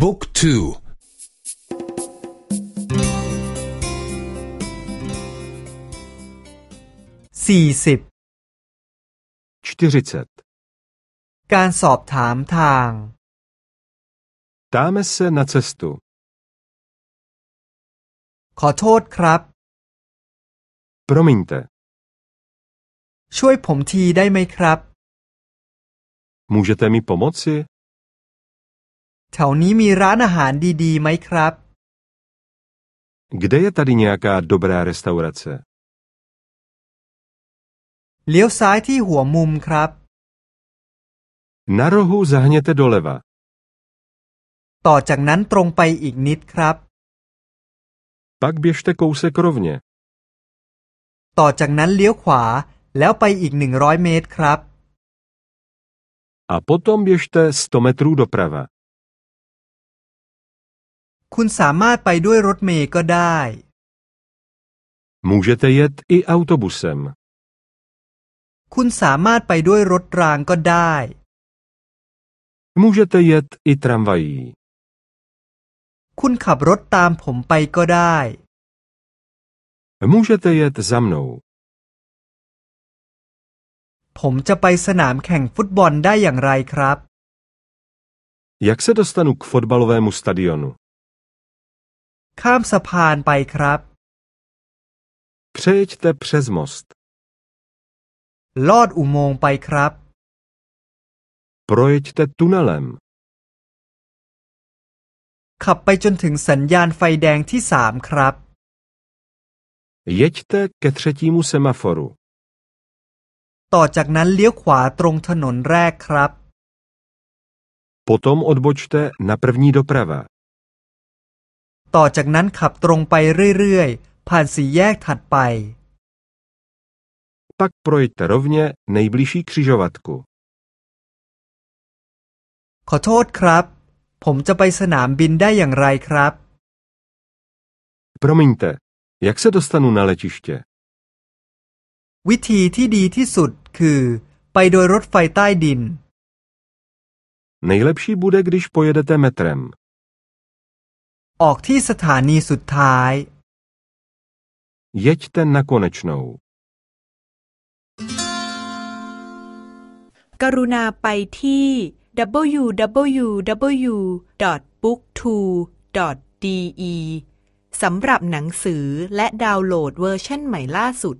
บุ๊กทูสี่สิบการสอบถามทาง Ptáme se na cestu. ขอโทษครับ Promiňte, ช่วยผมทีได้ไหมครับ můžete mi pomoci? แถวนี้มีร้านอาหารดีๆไหมครับ Kde je tady nějaká dobrá restaurace? เลี้ยวซ้ายที่หัวมุมครับ Na rohu zahněte doleva. ต่อจากนั้นตรงไปอีกนิดครับ Pak běžte kousek rovně. ต่อจากนั้นเลี้ยวขวาแล้วไปอีกหนึ่งร้อยเมตรครับ A potom běžte 100 metrů doprava. คุณสามารถไปด้วยรถเมล์ก็ได้ Můžete jet i autobusem. คุณสามารถไปด้วยรถรางก็ได้ Můžete jet i tramvají. คุณขับรถตามผมไปก็ได้ Můžete jet za mnou. ผมจะไปสนามแข่งฟุตบอลได้อย่างไรครับ Jak se dostanu k fotbalovému stadionu? ข้ามสะพานไปครับ Přejeďte přes most. ลอดอุโมงค์ไปครับ Projeďte tunelem. ขับไปจนถึงสัญญาณไฟแดงที่สามครับ Jeďte ke třetímu semaforu. ต่อจากนั้นเลี้ยวขวาตรงถนนแรกครับ Potom odbočte na první doprava. ต่อจากนั้นขับตรงไปเรื่อยๆ ผ่านสี่แยกถัดไป Pak projďte rovně nejbližší křižovatku. ขอโทษครับ ผมจะไปสนามบินได้อย่างไรครับ Promiňte, jak se dostanu na letiště? วิธีที่ดีที่สุดคือ ไปโดยรถไฟใต้ดิน Nejlepší bude, když pojedete metrem. ออกที่สถานีสุดท้าย Jeďte na konečnou. กรุณาไปที่ www.booktwo.de สำหรับหนังสือและดาวน์โหลดเวอร์ชันใหม่ล่าสุด